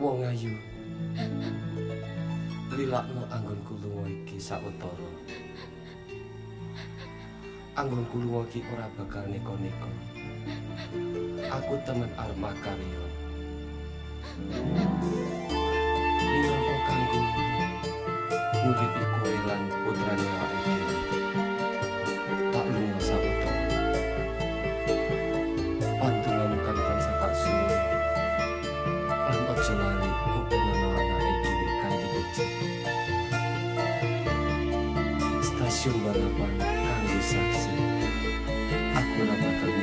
Wong ayu. Lilakno anggonku lunga iki sawetara. Anggonku lunga iki ora bakal neko-neko. Aku temen makarya. Minangka kanggo nguripi Stasiun balapan kanggo saksi. Aku ora bakal nikah.